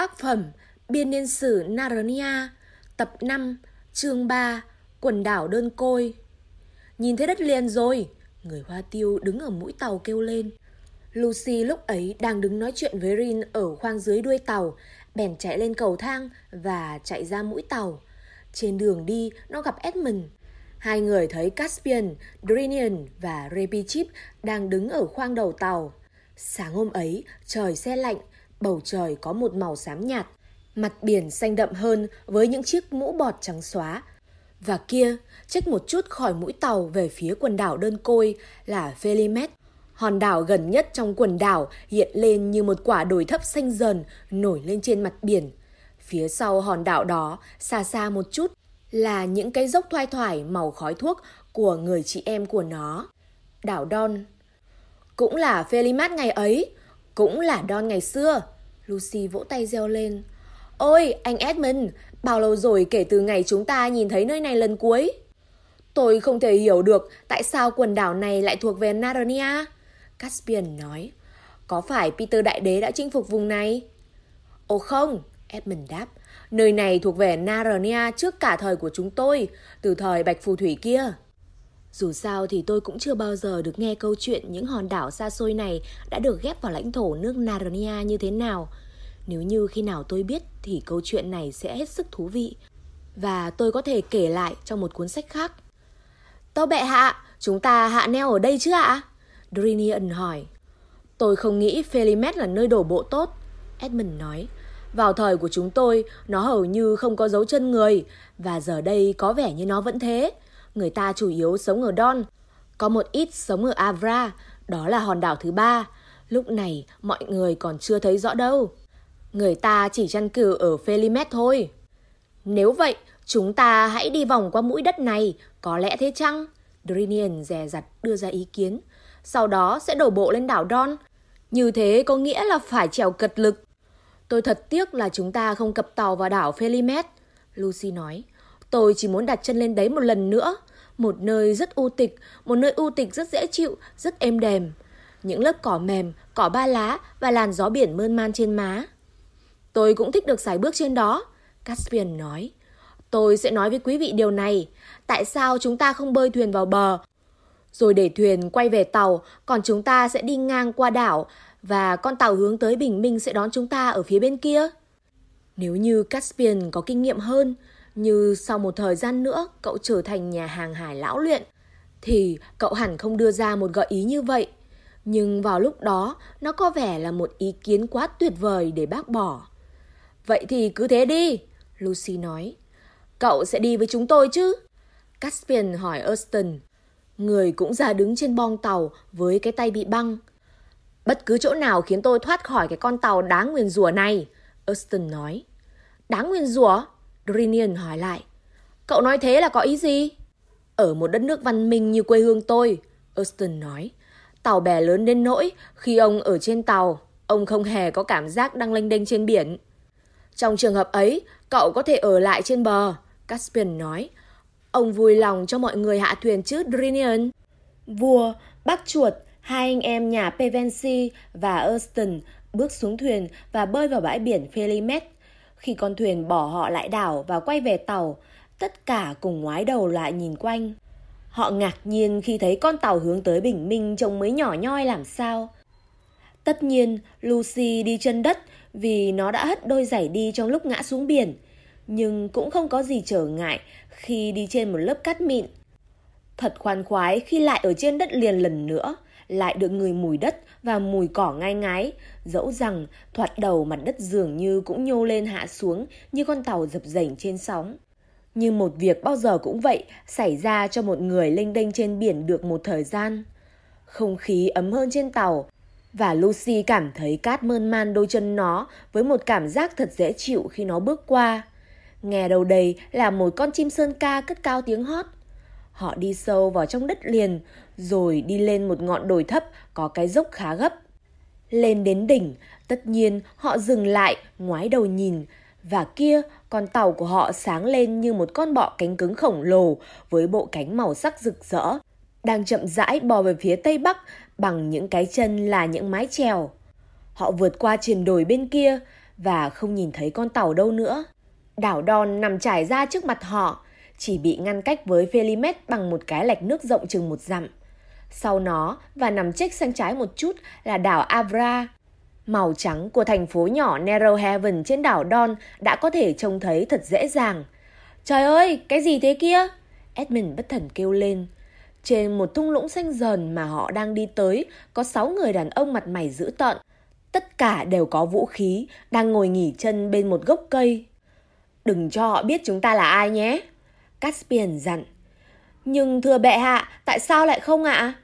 Tác phẩm Biên niên sử Narnia Tập 5 Chương 3 Quần đảo đơn côi. Nhìn thấy đất liền rồi Người hoa tiêu đứng ở mũi tàu kêu lên. Lucy lúc ấy đang đứng nói chuyện với Rin ở khoang dưới đuôi tàu Bèn chạy lên cầu thang và chạy ra mũi tàu. Trên đường đi nó gặp Edmund. Hai người thấy Caspian, Drinian và Rebichip đang đứng ở khoang đầu tàu. Sáng hôm ấy trời xe lạnh bầu trời có một màu xám nhạt, mặt biển xanh đậm hơn với những chiếc mũ bọt trắng xóa. Và kia, trách một chút khỏi mũi tàu về phía quần đảo đơn côi là Felimet. Hòn đảo gần nhất trong quần đảo hiện lên như một quả đồi thấp xanh dần nổi lên trên mặt biển. Phía sau hòn đảo đó, xa xa một chút, là những cái dốc thoai thoải màu khói thuốc của người chị em của nó. Đảo Don. Cũng là Felimat ngày ấy, cũng là Don ngày xưa. Lucy vỗ tay reo lên. Ôi, anh Edmund, bao lâu rồi kể từ ngày chúng ta nhìn thấy nơi này lần cuối? Tôi không thể hiểu được tại sao quần đảo này lại thuộc về Narnia. Caspian nói. Có phải Peter Đại Đế đã chinh phục vùng này? Ồ không, Edmund đáp. Nơi này thuộc về Narnia trước cả thời của chúng tôi, từ thời Bạch Phù Thủy kia. Dù sao thì tôi cũng chưa bao giờ được nghe câu chuyện những hòn đảo xa xôi này đã được ghép vào lãnh thổ nước Narnia như thế nào. Nếu như khi nào tôi biết thì câu chuyện này sẽ hết sức thú vị. Và tôi có thể kể lại trong một cuốn sách khác. Tâu bệ hạ, chúng ta hạ neo ở đây chứ ạ? Drinian hỏi. Tôi không nghĩ Felimet là nơi đổ bộ tốt. Edmund nói. Vào thời của chúng tôi, nó hầu như không có dấu chân người, và giờ đây có vẻ như nó vẫn thế người ta chủ yếu sống ở Don. Có một ít sống ở Avra, đó là hòn đảo thứ ba. Lúc này mọi người còn chưa thấy rõ đâu. Người ta chỉ chăn cử ở Felimet thôi. Nếu vậy, chúng ta hãy đi vòng qua mũi đất này, có lẽ thế chăng? Drinian dè dặt đưa ra ý kiến. Sau đó sẽ đổ bộ lên đảo Don. Như thế có nghĩa là phải trèo cật lực. Tôi thật tiếc là chúng ta không cập tàu vào đảo Felimet. Lucy nói. Tôi chỉ muốn đặt chân lên đấy một lần nữa. Một nơi rất u tịch, một nơi u tịch rất dễ chịu, rất êm đềm. Những lớp cỏ mềm, cỏ ba lá và làn gió biển mơn man trên má. Tôi cũng thích được sải bước trên đó, Caspian nói. Tôi sẽ nói với quý vị điều này. Tại sao chúng ta không bơi thuyền vào bờ? Rồi để thuyền quay về tàu, còn chúng ta sẽ đi ngang qua đảo và con tàu hướng tới bình minh sẽ đón chúng ta ở phía bên kia. Nếu như Caspian có kinh nghiệm hơn, như sau một thời gian nữa cậu trở thành nhà hàng hải lão luyện, thì cậu hẳn không đưa ra một gợi ý như vậy. Nhưng vào lúc đó, nó có vẻ là một ý kiến quá tuyệt vời để bác bỏ. Vậy thì cứ thế đi, Lucy nói. Cậu sẽ đi với chúng tôi chứ? Caspian hỏi Austin. Người cũng ra đứng trên bong tàu với cái tay bị băng. Bất cứ chỗ nào khiến tôi thoát khỏi cái con tàu đáng nguyền rủa này, Austin nói. Đáng nguyền rủa? Drinian hỏi lại. Cậu nói thế là có ý gì? Ở một đất nước văn minh như quê hương tôi, Austin nói. Tàu bè lớn đến nỗi khi ông ở trên tàu, ông không hề có cảm giác đang lênh đênh trên biển. Trong trường hợp ấy, cậu có thể ở lại trên bờ, Caspian nói. Ông vui lòng cho mọi người hạ thuyền chứ, Drinian. Vua, bác chuột, hai anh em nhà Pevensi và Erston bước xuống thuyền và bơi vào bãi biển Felimet khi con thuyền bỏ họ lại đảo và quay về tàu, tất cả cùng ngoái đầu lại nhìn quanh. Họ ngạc nhiên khi thấy con tàu hướng tới bình minh trông mới nhỏ nhoi làm sao. Tất nhiên, Lucy đi chân đất vì nó đã hất đôi giày đi trong lúc ngã xuống biển. Nhưng cũng không có gì trở ngại khi đi trên một lớp cát mịn. Thật khoan khoái khi lại ở trên đất liền lần nữa lại được người mùi đất và mùi cỏ ngai ngái, dẫu rằng thoạt đầu mặt đất dường như cũng nhô lên hạ xuống như con tàu dập dềnh trên sóng. Nhưng một việc bao giờ cũng vậy xảy ra cho một người lênh đênh trên biển được một thời gian. Không khí ấm hơn trên tàu, và Lucy cảm thấy cát mơn man đôi chân nó với một cảm giác thật dễ chịu khi nó bước qua. Nghe đầu đây là một con chim sơn ca cất cao tiếng hót. Họ đi sâu vào trong đất liền, rồi đi lên một ngọn đồi thấp có cái dốc khá gấp. Lên đến đỉnh, tất nhiên họ dừng lại, ngoái đầu nhìn, và kia con tàu của họ sáng lên như một con bọ cánh cứng khổng lồ với bộ cánh màu sắc rực rỡ, đang chậm rãi bò về phía tây bắc bằng những cái chân là những mái chèo. Họ vượt qua triền đồi bên kia và không nhìn thấy con tàu đâu nữa. Đảo Đòn nằm trải ra trước mặt họ, chỉ bị ngăn cách với Felimet bằng một cái lạch nước rộng chừng một dặm. Sau nó và nằm chếch sang trái một chút là đảo Avra. Màu trắng của thành phố nhỏ Narrow Heaven trên đảo Don đã có thể trông thấy thật dễ dàng. Trời ơi, cái gì thế kia? Edmund bất thần kêu lên. Trên một thung lũng xanh dần mà họ đang đi tới, có sáu người đàn ông mặt mày dữ tợn. Tất cả đều có vũ khí, đang ngồi nghỉ chân bên một gốc cây. Đừng cho họ biết chúng ta là ai nhé. Caspian dặn. Nhưng thưa bệ hạ, tại sao lại không ạ?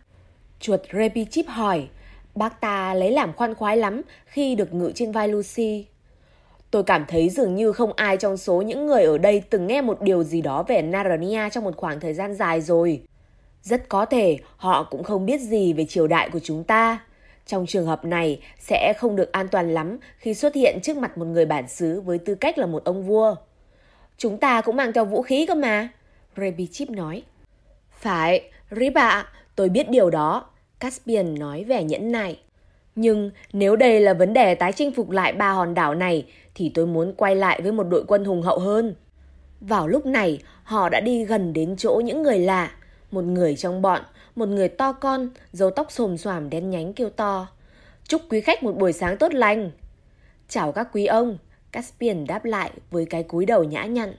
Chuột Repichip hỏi. Bác ta lấy làm khoan khoái lắm khi được ngự trên vai Lucy. Tôi cảm thấy dường như không ai trong số những người ở đây từng nghe một điều gì đó về Narnia trong một khoảng thời gian dài rồi. Rất có thể họ cũng không biết gì về triều đại của chúng ta. Trong trường hợp này sẽ không được an toàn lắm khi xuất hiện trước mặt một người bản xứ với tư cách là một ông vua. Chúng ta cũng mang theo vũ khí cơ mà, Rebichip nói. Phải, Rip ạ, tôi biết điều đó, Caspian nói vẻ nhẫn nại. Nhưng nếu đây là vấn đề tái chinh phục lại ba hòn đảo này thì tôi muốn quay lại với một đội quân hùng hậu hơn. Vào lúc này, họ đã đi gần đến chỗ những người lạ. Một người trong bọn, một người to con, dấu tóc xồm xoàm đen nhánh kêu to. Chúc quý khách một buổi sáng tốt lành. Chào các quý ông, Caspian đáp lại với cái cúi đầu nhã nhặn.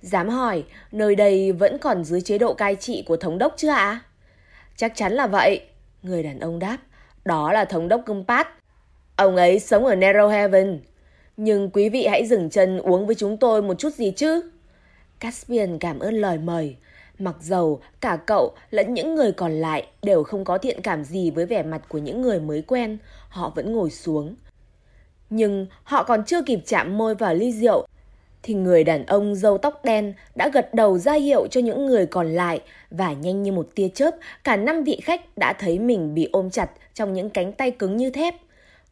Dám hỏi, nơi đây vẫn còn dưới chế độ cai trị của thống đốc chưa ạ? Chắc chắn là vậy, người đàn ông đáp. Đó là thống đốc Gumpat. Ông ấy sống ở Narrow Heaven. Nhưng quý vị hãy dừng chân uống với chúng tôi một chút gì chứ? Caspian cảm ơn lời mời. Mặc dầu cả cậu lẫn những người còn lại đều không có thiện cảm gì với vẻ mặt của những người mới quen, họ vẫn ngồi xuống. Nhưng họ còn chưa kịp chạm môi vào ly rượu thì người đàn ông râu tóc đen đã gật đầu ra hiệu cho những người còn lại và nhanh như một tia chớp, cả năm vị khách đã thấy mình bị ôm chặt trong những cánh tay cứng như thép.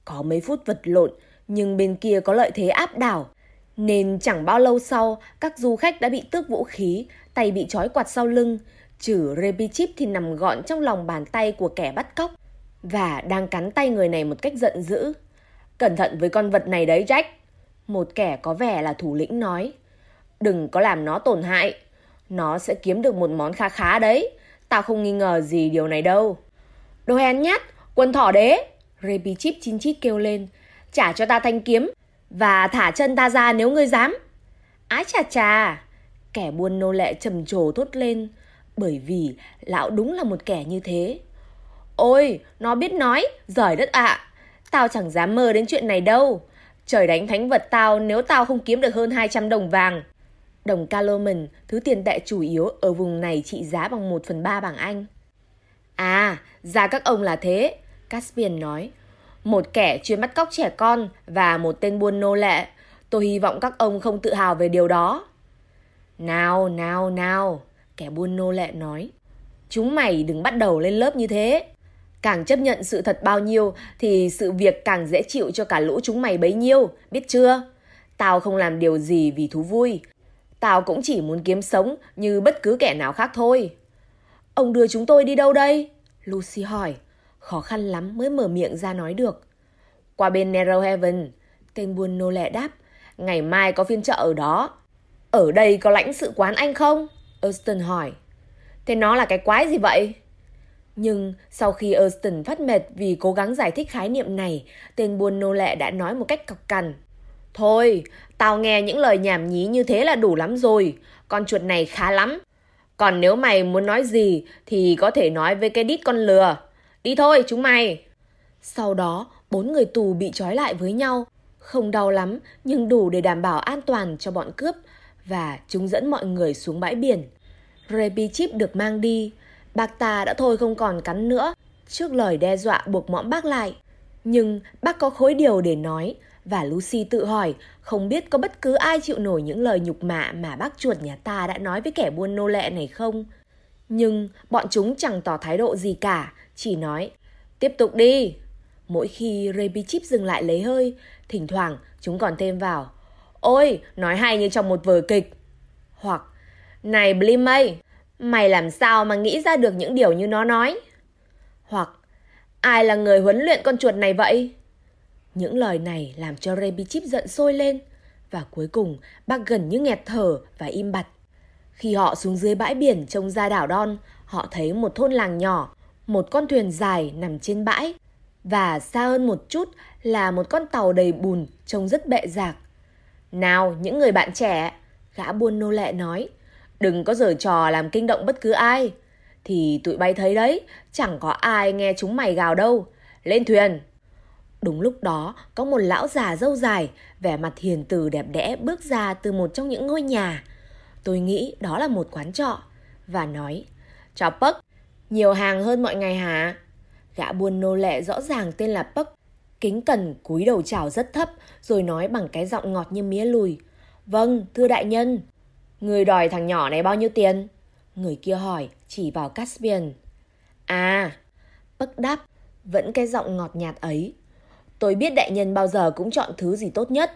Có mấy phút vật lộn, nhưng bên kia có lợi thế áp đảo. Nên chẳng bao lâu sau, các du khách đã bị tước vũ khí, tay bị trói quạt sau lưng. chữ Rebichip thì nằm gọn trong lòng bàn tay của kẻ bắt cóc và đang cắn tay người này một cách giận dữ. Cẩn thận với con vật này đấy Jack. Một kẻ có vẻ là thủ lĩnh nói. Đừng có làm nó tổn hại. Nó sẽ kiếm được một món khá khá đấy. Tao không nghi ngờ gì điều này đâu. Đồ hèn nhát, quân thỏ đế. Rebichip chín chít kêu lên. Trả cho ta thanh kiếm. Và thả chân ta ra nếu ngươi dám. Ái chà chà. Kẻ buôn nô lệ trầm trồ thốt lên. Bởi vì lão đúng là một kẻ như thế. Ôi, nó biết nói, giỏi đất ạ. Tao chẳng dám mơ đến chuyện này đâu. Trời đánh thánh vật tao nếu tao không kiếm được hơn 200 đồng vàng. Đồng Calomen, thứ tiền tệ chủ yếu ở vùng này trị giá bằng 1 phần 3 bảng Anh. À, ra các ông là thế, Caspian nói. Một kẻ chuyên bắt cóc trẻ con và một tên buôn nô lệ. Tôi hy vọng các ông không tự hào về điều đó. Nào, nào, nào, kẻ buôn nô lệ nói. Chúng mày đừng bắt đầu lên lớp như thế. Càng chấp nhận sự thật bao nhiêu thì sự việc càng dễ chịu cho cả lũ chúng mày bấy nhiêu, biết chưa? Tao không làm điều gì vì thú vui. Tao cũng chỉ muốn kiếm sống như bất cứ kẻ nào khác thôi. Ông đưa chúng tôi đi đâu đây? Lucy hỏi. Khó khăn lắm mới mở miệng ra nói được. Qua bên Narrow Heaven, tên buôn nô lệ đáp. Ngày mai có phiên chợ ở đó. Ở đây có lãnh sự quán anh không? Austin hỏi. Thế nó là cái quái gì vậy? Nhưng sau khi Austin phát mệt vì cố gắng giải thích khái niệm này, tên buôn nô lệ đã nói một cách cọc cằn. Thôi, tao nghe những lời nhảm nhí như thế là đủ lắm rồi. Con chuột này khá lắm. Còn nếu mày muốn nói gì thì có thể nói với cái đít con lừa. Đi thôi chúng mày. Sau đó, bốn người tù bị trói lại với nhau. Không đau lắm nhưng đủ để đảm bảo an toàn cho bọn cướp. Và chúng dẫn mọi người xuống bãi biển. Rebi Chip được mang đi. Bác ta đã thôi không còn cắn nữa. Trước lời đe dọa buộc mõm bác lại. Nhưng bác có khối điều để nói và Lucy tự hỏi không biết có bất cứ ai chịu nổi những lời nhục mạ mà bác chuột nhà ta đã nói với kẻ buôn nô lệ này không. Nhưng bọn chúng chẳng tỏ thái độ gì cả, chỉ nói tiếp tục đi. Mỗi khi Rebi Chip dừng lại lấy hơi, thỉnh thoảng chúng còn thêm vào Ôi, nói hay như trong một vở kịch. Hoặc, này Blimay, mày làm sao mà nghĩ ra được những điều như nó nói? Hoặc, ai là người huấn luyện con chuột này vậy? Những lời này làm cho Rebichip giận sôi lên. Và cuối cùng, bác gần như nghẹt thở và im bặt. Khi họ xuống dưới bãi biển trông ra đảo don họ thấy một thôn làng nhỏ, một con thuyền dài nằm trên bãi. Và xa hơn một chút là một con tàu đầy bùn trông rất bệ rạc. Nào, những người bạn trẻ, gã buôn nô lệ nói, đừng có giở trò làm kinh động bất cứ ai. Thì tụi bay thấy đấy, chẳng có ai nghe chúng mày gào đâu. Lên thuyền! Đúng lúc đó, có một lão già dâu dài, vẻ mặt hiền từ đẹp đẽ bước ra từ một trong những ngôi nhà. Tôi nghĩ đó là một quán trọ. Và nói, chào Puck, nhiều hàng hơn mọi ngày hả? Gã buôn nô lệ rõ ràng tên là Puck. Kính cẩn cúi đầu chào rất thấp, rồi nói bằng cái giọng ngọt như mía lùi. Vâng, thưa đại nhân. Người đòi thằng nhỏ này bao nhiêu tiền? Người kia hỏi, chỉ vào Caspian. À, bất đáp, vẫn cái giọng ngọt nhạt ấy. Tôi biết đại nhân bao giờ cũng chọn thứ gì tốt nhất.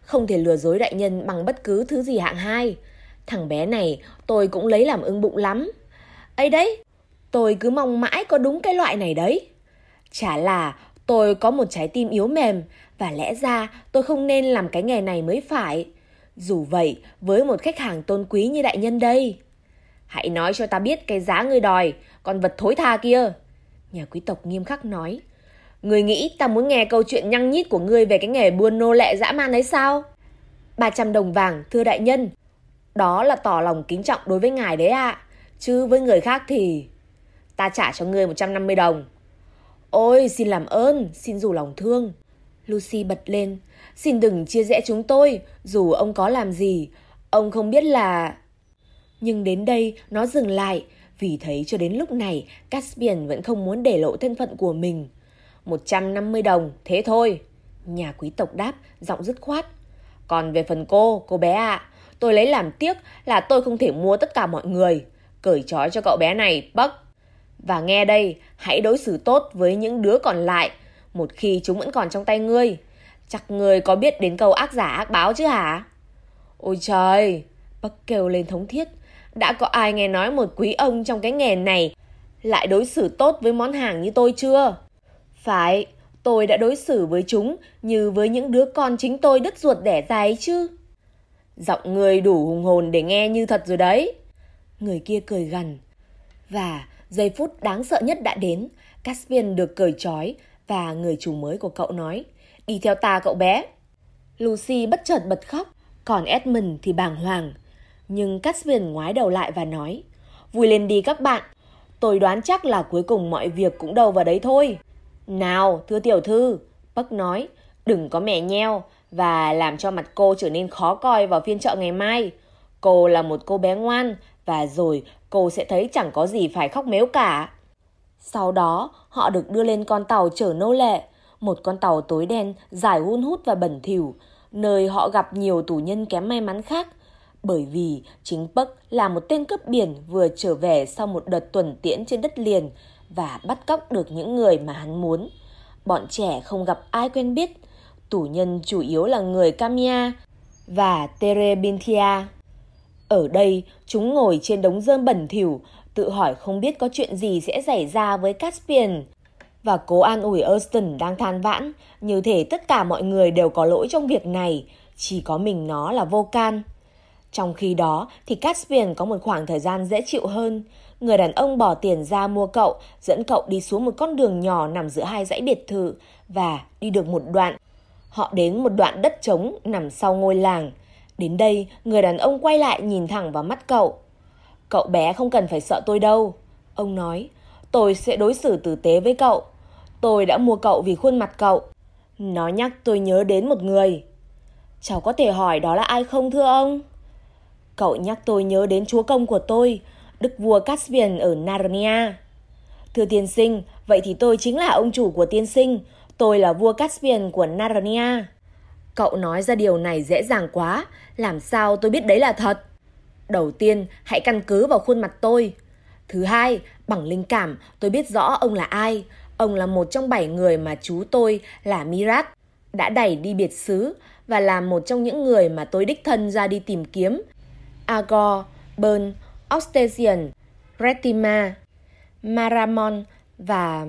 Không thể lừa dối đại nhân bằng bất cứ thứ gì hạng hai. Thằng bé này tôi cũng lấy làm ưng bụng lắm. ấy đấy, tôi cứ mong mãi có đúng cái loại này đấy. Chả là tôi có một trái tim yếu mềm và lẽ ra tôi không nên làm cái nghề này mới phải. Dù vậy, với một khách hàng tôn quý như đại nhân đây. Hãy nói cho ta biết cái giá người đòi, con vật thối tha kia. Nhà quý tộc nghiêm khắc nói. Người nghĩ ta muốn nghe câu chuyện nhăng nhít của ngươi về cái nghề buôn nô lệ dã man ấy sao? 300 đồng vàng, thưa đại nhân. Đó là tỏ lòng kính trọng đối với ngài đấy ạ. À. Chứ với người khác thì... Ta trả cho ngươi 150 đồng. Ôi, xin làm ơn, xin dù lòng thương. Lucy bật lên. Xin đừng chia rẽ chúng tôi, dù ông có làm gì. Ông không biết là... Nhưng đến đây, nó dừng lại, vì thấy cho đến lúc này, Caspian vẫn không muốn để lộ thân phận của mình. 150 đồng, thế thôi. Nhà quý tộc đáp, giọng dứt khoát. Còn về phần cô, cô bé ạ, à, tôi lấy làm tiếc là tôi không thể mua tất cả mọi người. Cởi trói cho cậu bé này, bấc. Và nghe đây, hãy đối xử tốt với những đứa còn lại, một khi chúng vẫn còn trong tay ngươi. Chắc ngươi có biết đến câu ác giả ác báo chứ hả? Ôi trời, Bắc kêu lên thống thiết. Đã có ai nghe nói một quý ông trong cái nghề này lại đối xử tốt với món hàng như tôi chưa? Phải, tôi đã đối xử với chúng như với những đứa con chính tôi đứt ruột đẻ ra ấy chứ. Giọng người đủ hùng hồn để nghe như thật rồi đấy. Người kia cười gằn. Và giây phút đáng sợ nhất đã đến, Caspian được cởi trói và người chủ mới của cậu nói, đi theo ta cậu bé. Lucy bất chợt bật khóc, còn Edmund thì bàng hoàng. Nhưng Caspian ngoái đầu lại và nói, vui lên đi các bạn, tôi đoán chắc là cuối cùng mọi việc cũng đâu vào đấy thôi. Nào, thưa tiểu thư, Buck nói, đừng có mẻ nheo và làm cho mặt cô trở nên khó coi vào phiên chợ ngày mai. Cô là một cô bé ngoan và rồi cô sẽ thấy chẳng có gì phải khóc mếu cả. Sau đó, họ được đưa lên con tàu chở nô lệ, một con tàu tối đen, dài hun hút và bẩn thỉu, nơi họ gặp nhiều tù nhân kém may mắn khác. Bởi vì chính Bắc là một tên cướp biển vừa trở về sau một đợt tuần tiễn trên đất liền và bắt cóc được những người mà hắn muốn. Bọn trẻ không gặp ai quen biết, tù nhân chủ yếu là người Camia và Terebinthia. Ở đây, chúng ngồi trên đống rơm bẩn thỉu, tự hỏi không biết có chuyện gì sẽ xảy ra với Caspian. Và cố an ủi Austin đang than vãn, như thể tất cả mọi người đều có lỗi trong việc này, chỉ có mình nó là vô can. Trong khi đó thì Caspian có một khoảng thời gian dễ chịu hơn. Người đàn ông bỏ tiền ra mua cậu, dẫn cậu đi xuống một con đường nhỏ nằm giữa hai dãy biệt thự và đi được một đoạn. Họ đến một đoạn đất trống nằm sau ngôi làng. Đến đây, người đàn ông quay lại nhìn thẳng vào mắt cậu. Cậu bé không cần phải sợ tôi đâu. Ông nói, tôi sẽ đối xử tử tế với cậu. Tôi đã mua cậu vì khuôn mặt cậu. Nó nhắc tôi nhớ đến một người. Cháu có thể hỏi đó là ai không thưa ông? Cậu nhắc tôi nhớ đến chúa công của tôi, đức vua Caspian ở Narnia. Thưa tiên sinh, vậy thì tôi chính là ông chủ của tiên sinh. Tôi là vua Caspian của Narnia. Cậu nói ra điều này dễ dàng quá, làm sao tôi biết đấy là thật? Đầu tiên, hãy căn cứ vào khuôn mặt tôi. Thứ hai, bằng linh cảm, tôi biết rõ ông là ai. Ông là một trong bảy người mà chú tôi là Mirat đã đẩy đi biệt xứ và là một trong những người mà tôi đích thân ra đi tìm kiếm Agor, Bern, Ostesian, Retima, Maramon và...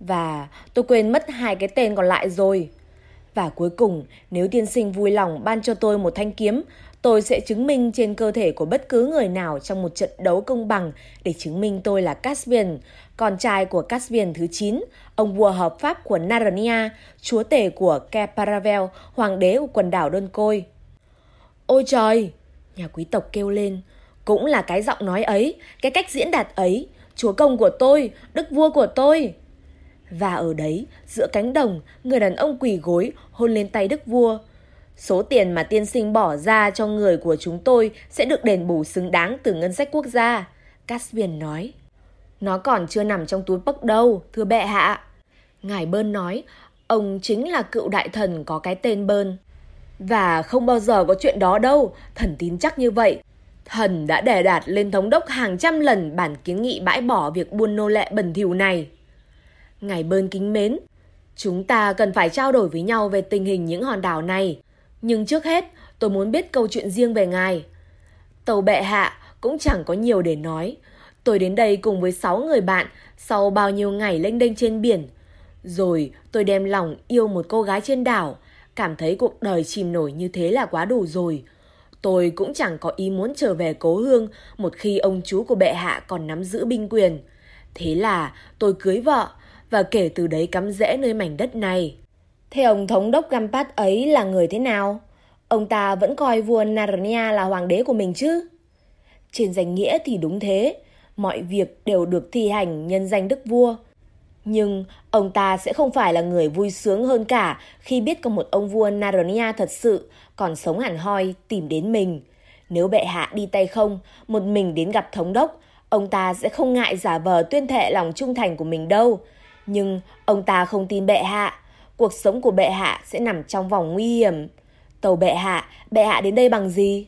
Và tôi quên mất hai cái tên còn lại rồi. Và cuối cùng, nếu tiên sinh vui lòng ban cho tôi một thanh kiếm, tôi sẽ chứng minh trên cơ thể của bất cứ người nào trong một trận đấu công bằng để chứng minh tôi là Caspian, con trai của Caspian thứ 9, ông vua hợp pháp của Narnia, chúa tể của Keparavel, hoàng đế của quần đảo đơn côi. Ôi trời! Nhà quý tộc kêu lên. Cũng là cái giọng nói ấy, cái cách diễn đạt ấy. Chúa công của tôi, đức vua của tôi. Và ở đấy, giữa cánh đồng, người đàn ông quỳ gối hôn lên tay đức vua. Số tiền mà tiên sinh bỏ ra cho người của chúng tôi sẽ được đền bù xứng đáng từ ngân sách quốc gia. Caspian nói. Nó còn chưa nằm trong túi bốc đâu, thưa bệ hạ. Ngài Bơn nói, ông chính là cựu đại thần có cái tên Bơn. Và không bao giờ có chuyện đó đâu, thần tin chắc như vậy. Thần đã đề đạt lên thống đốc hàng trăm lần bản kiến nghị bãi bỏ việc buôn nô lệ bẩn thỉu này. Ngài Bơn kính mến, chúng ta cần phải trao đổi với nhau về tình hình những hòn đảo này. Nhưng trước hết, tôi muốn biết câu chuyện riêng về ngài. Tàu bệ hạ cũng chẳng có nhiều để nói. Tôi đến đây cùng với 6 người bạn sau bao nhiêu ngày lênh đênh trên biển. Rồi tôi đem lòng yêu một cô gái trên đảo, cảm thấy cuộc đời chìm nổi như thế là quá đủ rồi. Tôi cũng chẳng có ý muốn trở về cố hương một khi ông chú của bệ hạ còn nắm giữ binh quyền. Thế là tôi cưới vợ và kể từ đấy cắm rễ nơi mảnh đất này. Thế ông thống đốc Gampat ấy là người thế nào? Ông ta vẫn coi vua Narnia là hoàng đế của mình chứ? Trên danh nghĩa thì đúng thế, mọi việc đều được thi hành nhân danh đức vua. Nhưng ông ta sẽ không phải là người vui sướng hơn cả khi biết có một ông vua Narnia thật sự còn sống hẳn hoi tìm đến mình. Nếu bệ hạ đi tay không, một mình đến gặp thống đốc, ông ta sẽ không ngại giả vờ tuyên thệ lòng trung thành của mình đâu. Nhưng ông ta không tin bệ hạ, cuộc sống của bệ hạ sẽ nằm trong vòng nguy hiểm. Tàu bệ hạ, bệ hạ đến đây bằng gì?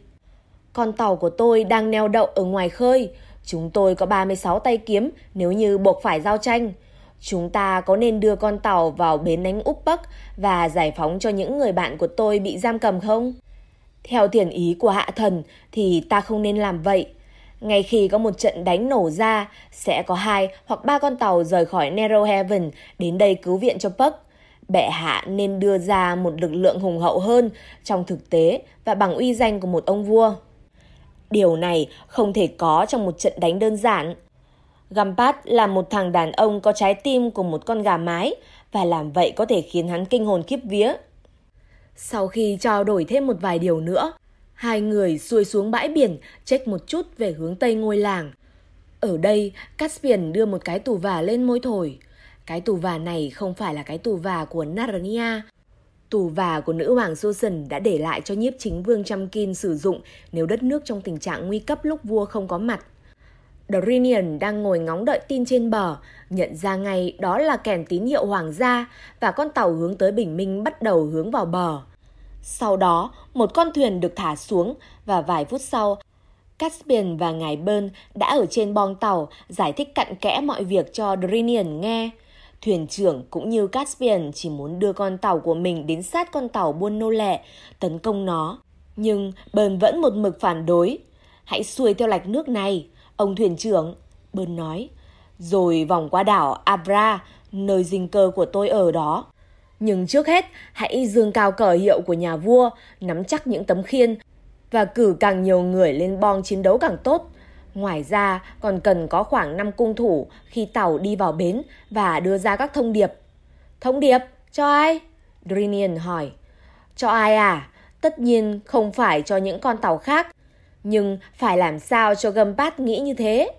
Con tàu của tôi đang neo đậu ở ngoài khơi. Chúng tôi có 36 tay kiếm nếu như buộc phải giao tranh. Chúng ta có nên đưa con tàu vào bến đánh Úc Bắc và giải phóng cho những người bạn của tôi bị giam cầm không? Theo thiền ý của hạ thần thì ta không nên làm vậy. Ngay khi có một trận đánh nổ ra, sẽ có hai hoặc ba con tàu rời khỏi Narrow Heaven đến đây cứu viện cho Puck. Bệ hạ nên đưa ra một lực lượng hùng hậu hơn trong thực tế và bằng uy danh của một ông vua. Điều này không thể có trong một trận đánh đơn giản. Gampat là một thằng đàn ông có trái tim của một con gà mái và làm vậy có thể khiến hắn kinh hồn khiếp vía. Sau khi trao đổi thêm một vài điều nữa, hai người xuôi xuống bãi biển trách một chút về hướng tây ngôi làng. Ở đây, Caspian đưa một cái tù vả lên môi thổi. Cái tù vả này không phải là cái tù vả của Narnia. Tù vả của nữ hoàng Susan đã để lại cho nhiếp chính vương Chamkin sử dụng nếu đất nước trong tình trạng nguy cấp lúc vua không có mặt. Drinian đang ngồi ngóng đợi tin trên bờ, nhận ra ngay đó là kèn tín hiệu hoàng gia và con tàu hướng tới bình minh bắt đầu hướng vào bờ. Sau đó, một con thuyền được thả xuống và vài phút sau, Caspian và ngài Bơn đã ở trên bong tàu giải thích cặn kẽ mọi việc cho Drinian nghe. Thuyền trưởng cũng như Caspian chỉ muốn đưa con tàu của mình đến sát con tàu buôn nô lệ, tấn công nó. Nhưng Bơn vẫn một mực phản đối. Hãy xuôi theo lạch nước này, Ông thuyền trưởng, Bơn nói, rồi vòng qua đảo Abra, nơi dinh cơ của tôi ở đó. Nhưng trước hết, hãy dương cao cờ hiệu của nhà vua, nắm chắc những tấm khiên và cử càng nhiều người lên bong chiến đấu càng tốt. Ngoài ra, còn cần có khoảng 5 cung thủ khi tàu đi vào bến và đưa ra các thông điệp. Thông điệp? Cho ai? Drinian hỏi. Cho ai à? Tất nhiên không phải cho những con tàu khác, nhưng phải làm sao cho Gumpat nghĩ như thế?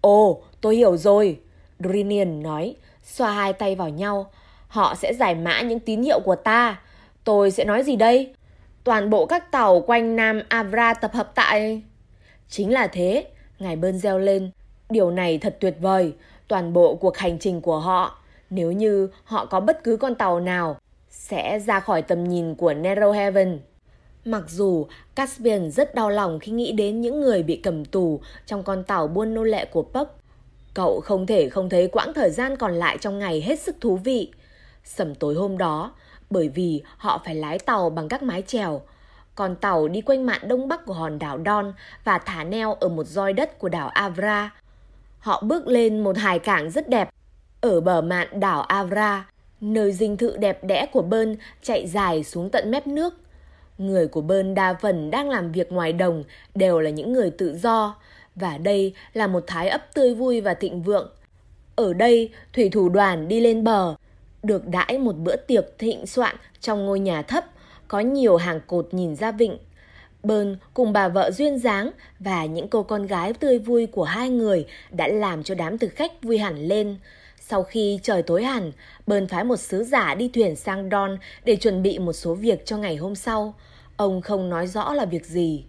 Ồ, tôi hiểu rồi. Drinian nói, xoa hai tay vào nhau. Họ sẽ giải mã những tín hiệu của ta. Tôi sẽ nói gì đây? Toàn bộ các tàu quanh Nam Avra tập hợp tại... Chính là thế, ngài bơn reo lên. Điều này thật tuyệt vời. Toàn bộ cuộc hành trình của họ, nếu như họ có bất cứ con tàu nào, sẽ ra khỏi tầm nhìn của Narrow Heaven. Mặc dù Caspian rất đau lòng khi nghĩ đến những người bị cầm tù trong con tàu buôn nô lệ của Puck, cậu không thể không thấy quãng thời gian còn lại trong ngày hết sức thú vị. Sầm tối hôm đó, bởi vì họ phải lái tàu bằng các mái chèo, còn tàu đi quanh mạn đông bắc của hòn đảo Don và thả neo ở một roi đất của đảo Avra. Họ bước lên một hải cảng rất đẹp. Ở bờ mạn đảo Avra, Nơi dinh thự đẹp đẽ của Bơn chạy dài xuống tận mép nước. Người của Bơn đa phần đang làm việc ngoài đồng đều là những người tự do. Và đây là một thái ấp tươi vui và thịnh vượng. Ở đây, thủy thủ đoàn đi lên bờ, được đãi một bữa tiệc thịnh soạn trong ngôi nhà thấp, có nhiều hàng cột nhìn ra vịnh. Bơn cùng bà vợ duyên dáng và những cô con gái tươi vui của hai người đã làm cho đám thực khách vui hẳn lên. Sau khi trời tối hẳn, Bơn phái một sứ giả đi thuyền sang Don để chuẩn bị một số việc cho ngày hôm sau. Ông không nói rõ là việc gì.